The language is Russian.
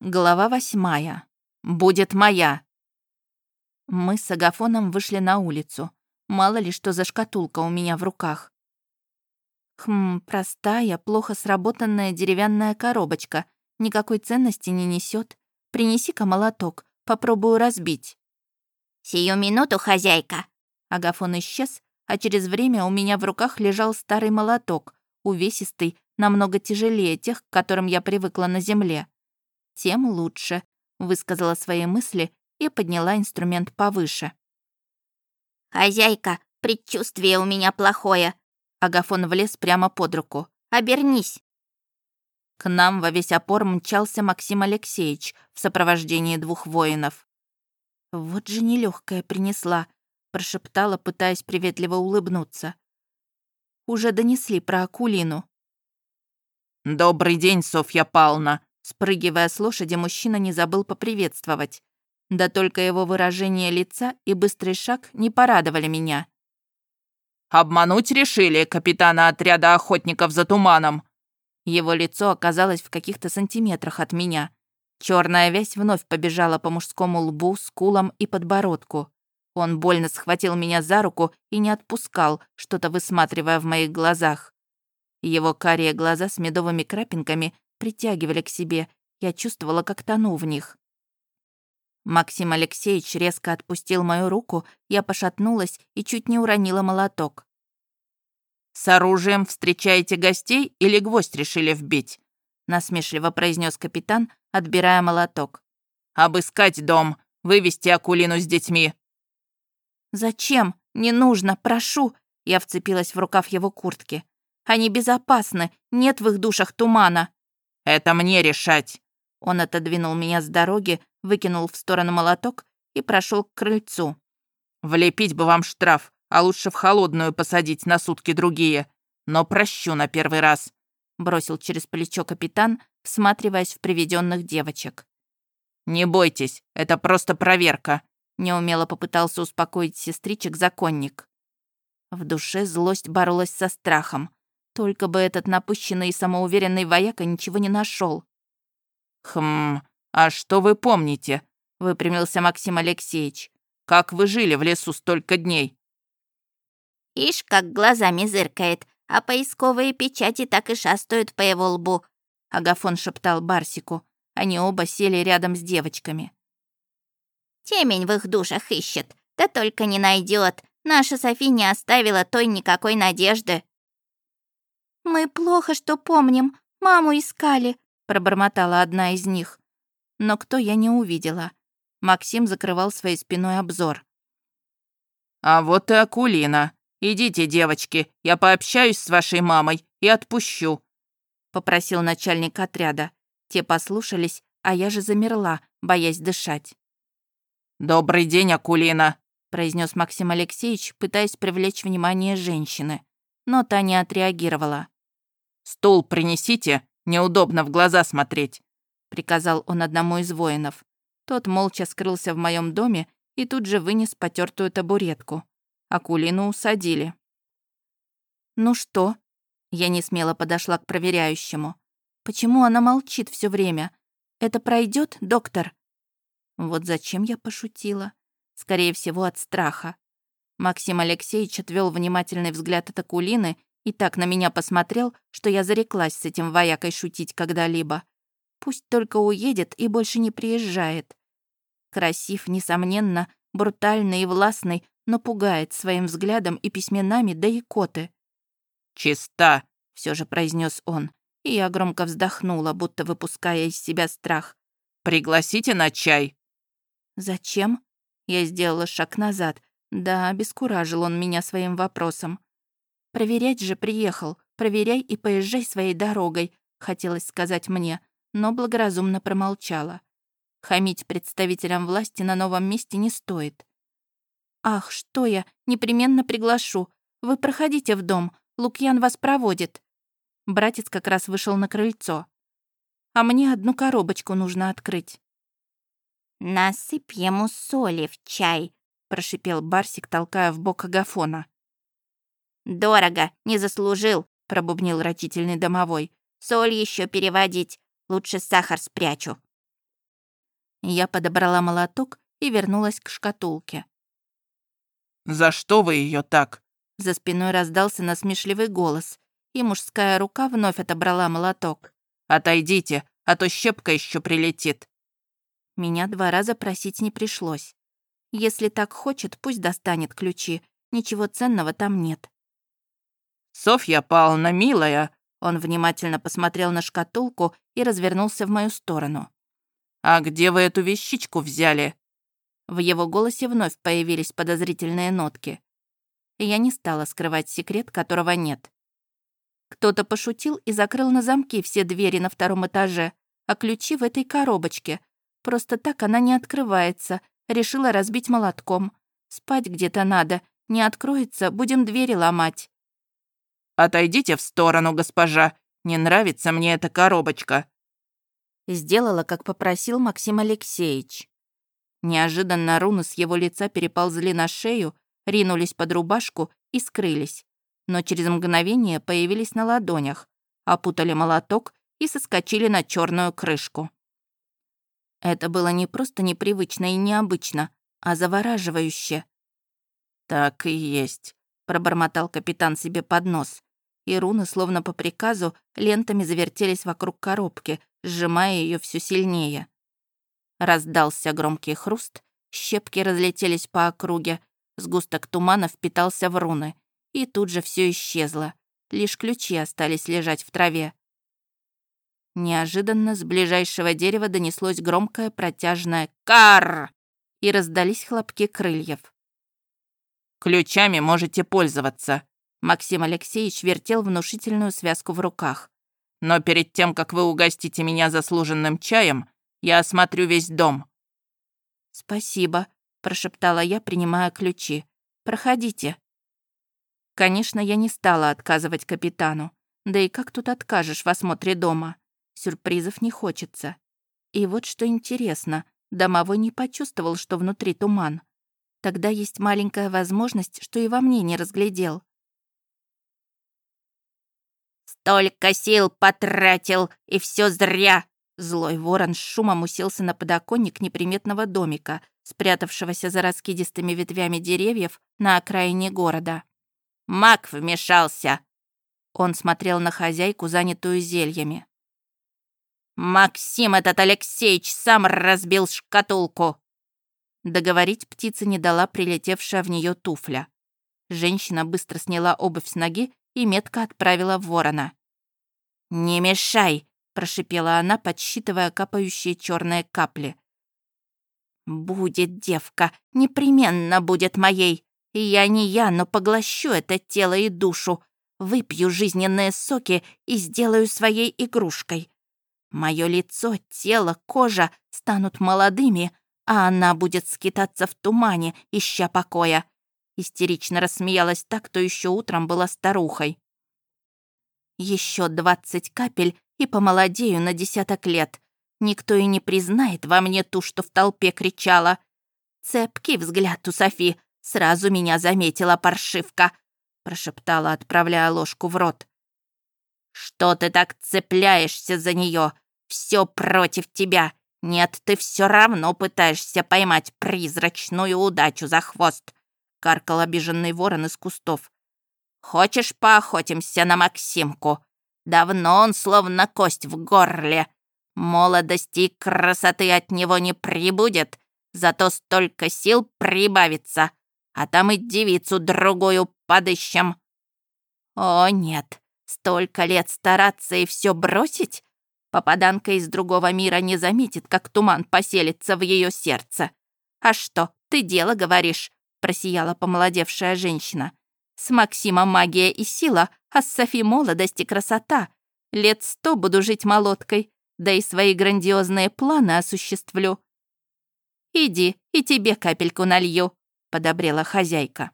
Глава восьмая. Будет моя. Мы с Агафоном вышли на улицу. Мало ли что за шкатулка у меня в руках. Хм, простая, плохо сработанная деревянная коробочка. Никакой ценности не несет. Принеси-ка молоток, попробую разбить. «Сию минуту, хозяйка!» Агафон исчез, а через время у меня в руках лежал старый молоток, увесистый, намного тяжелее тех, к которым я привыкла на земле тем лучше», — высказала свои мысли и подняла инструмент повыше. «Хозяйка, предчувствие у меня плохое». Агафон влез прямо под руку. «Обернись». К нам во весь опор мчался Максим Алексеевич в сопровождении двух воинов. «Вот же нелегкая принесла», — прошептала, пытаясь приветливо улыбнуться. «Уже донесли про Акулину». «Добрый день, Софья Павловна», Спрыгивая с лошади, мужчина не забыл поприветствовать. Да только его выражение лица и быстрый шаг не порадовали меня. «Обмануть решили капитана отряда охотников за туманом?» Его лицо оказалось в каких-то сантиметрах от меня. Черная вязь вновь побежала по мужскому лбу, скулам и подбородку. Он больно схватил меня за руку и не отпускал, что-то высматривая в моих глазах. Его карие глаза с медовыми крапинками притягивали к себе. Я чувствовала, как тону в них. Максим Алексеевич резко отпустил мою руку, я пошатнулась и чуть не уронила молоток. «С оружием встречаете гостей или гвоздь решили вбить?» насмешливо произнес капитан, отбирая молоток. «Обыскать дом, вывести Акулину с детьми». «Зачем? Не нужно, прошу!» Я вцепилась в рукав его куртки. «Они безопасны, нет в их душах тумана». «Это мне решать!» Он отодвинул меня с дороги, выкинул в сторону молоток и прошел к крыльцу. «Влепить бы вам штраф, а лучше в холодную посадить на сутки другие. Но прощу на первый раз», — бросил через плечо капитан, всматриваясь в приведенных девочек. «Не бойтесь, это просто проверка», — неумело попытался успокоить сестричек законник. В душе злость боролась со страхом. Только бы этот напыщенный и самоуверенный вояка ничего не нашел. «Хм, а что вы помните?» — выпрямился Максим Алексеевич. «Как вы жили в лесу столько дней?» «Ишь, как глазами зыркает, а поисковые печати так и шастают по его лбу», — Агафон шептал Барсику. Они оба сели рядом с девочками. «Темень в их душах ищет, да только не найдет. Наша Софи не оставила той никакой надежды». «Мы плохо что помним. Маму искали», — пробормотала одна из них. Но кто я не увидела. Максим закрывал своей спиной обзор. «А вот и Акулина. Идите, девочки, я пообщаюсь с вашей мамой и отпущу», — попросил начальник отряда. Те послушались, а я же замерла, боясь дышать. «Добрый день, Акулина», — произнес Максим Алексеевич, пытаясь привлечь внимание женщины. Но та не отреагировала. «Стул принесите, неудобно в глаза смотреть», — приказал он одному из воинов. Тот молча скрылся в моем доме и тут же вынес потертую табуретку. Акулину усадили. «Ну что?» Я не смело подошла к проверяющему. «Почему она молчит все время? Это пройдет, доктор?» Вот зачем я пошутила? Скорее всего, от страха. Максим Алексеевич отвел внимательный взгляд от Акулины и так на меня посмотрел, что я зареклась с этим воякой шутить когда-либо. Пусть только уедет и больше не приезжает. Красив, несомненно, брутальный и властный, но пугает своим взглядом и письменами, да и коты. «Чиста», — все же произнес он, и я громко вздохнула, будто выпуская из себя страх. «Пригласите на чай». «Зачем?» Я сделала шаг назад. Да, обескуражил он меня своим вопросом. Проверять же приехал. Проверяй и поезжай своей дорогой, хотелось сказать мне, но благоразумно промолчала. Хамить представителям власти на новом месте не стоит. «Ах, что я, непременно приглашу. Вы проходите в дом, Лукьян вас проводит». Братец как раз вышел на крыльцо. «А мне одну коробочку нужно открыть». «Насыпь ему соли в чай», — прошипел Барсик, толкая в бок Агафона. «Дорого, не заслужил», — пробубнил рачительный домовой. «Соль еще переводить. Лучше сахар спрячу». Я подобрала молоток и вернулась к шкатулке. «За что вы ее так?» За спиной раздался насмешливый голос, и мужская рука вновь отобрала молоток. «Отойдите, а то щепка еще прилетит». Меня два раза просить не пришлось. Если так хочет, пусть достанет ключи. Ничего ценного там нет. «Софья Павловна, милая!» Он внимательно посмотрел на шкатулку и развернулся в мою сторону. «А где вы эту вещичку взяли?» В его голосе вновь появились подозрительные нотки. Я не стала скрывать секрет, которого нет. Кто-то пошутил и закрыл на замки все двери на втором этаже, а ключи в этой коробочке. Просто так она не открывается. Решила разбить молотком. Спать где-то надо. Не откроется, будем двери ломать. «Отойдите в сторону, госпожа. Не нравится мне эта коробочка». Сделала, как попросил Максим Алексеевич. Неожиданно руны с его лица переползли на шею, ринулись под рубашку и скрылись. Но через мгновение появились на ладонях, опутали молоток и соскочили на черную крышку. Это было не просто непривычно и необычно, а завораживающе. «Так и есть», — пробормотал капитан себе под нос. И руны, словно по приказу, лентами завертелись вокруг коробки, сжимая ее все сильнее. Раздался громкий хруст, щепки разлетелись по округе, сгусток тумана впитался в руны, и тут же все исчезло. Лишь ключи остались лежать в траве. Неожиданно с ближайшего дерева донеслось громкое протяжное «Карр!» и раздались хлопки крыльев. «Ключами можете пользоваться», — Максим Алексеевич вертел внушительную связку в руках. «Но перед тем, как вы угостите меня заслуженным чаем, я осмотрю весь дом». «Спасибо», — прошептала я, принимая ключи. «Проходите». Конечно, я не стала отказывать капитану. Да и как тут откажешь в осмотре дома? Сюрпризов не хочется. И вот что интересно, домовой не почувствовал, что внутри туман. Тогда есть маленькая возможность, что и во мне не разглядел. «Столько сил потратил, и все зря!» Злой ворон с шумом уселся на подоконник неприметного домика, спрятавшегося за раскидистыми ветвями деревьев на окраине города. «Маг вмешался!» Он смотрел на хозяйку, занятую зельями. «Максим этот Алексеевич сам разбил шкатулку!» Договорить птица не дала прилетевшая в нее туфля. Женщина быстро сняла обувь с ноги и метко отправила в ворона. «Не мешай!» прошипела она, подсчитывая капающие черные капли. «Будет девка, непременно будет моей. Я не я, но поглощу это тело и душу, выпью жизненные соки и сделаю своей игрушкой. Мое лицо, тело, кожа станут молодыми, а она будет скитаться в тумане, ища покоя». Истерично рассмеялась так, кто еще утром была старухой. Еще двадцать капель, и помолодею на десяток лет. Никто и не признает во мне ту, что в толпе кричала. Цепкий взгляд у Софи. Сразу меня заметила паршивка, прошептала, отправляя ложку в рот. Что ты так цепляешься за нее? Все против тебя. Нет, ты все равно пытаешься поймать призрачную удачу за хвост, каркал обиженный ворон из кустов. Хочешь, поохотимся на Максимку? Давно он словно кость в горле. Молодости и красоты от него не прибудет, зато столько сил прибавится, а там и девицу другую подыщем. О нет, столько лет стараться и все бросить? Попаданка из другого мира не заметит, как туман поселится в ее сердце. А что, ты дело говоришь? Просияла помолодевшая женщина. С Максима магия и сила, а с Софи молодость и красота. Лет сто буду жить молоткой, да и свои грандиозные планы осуществлю. «Иди, и тебе капельку налью», — подобрела хозяйка.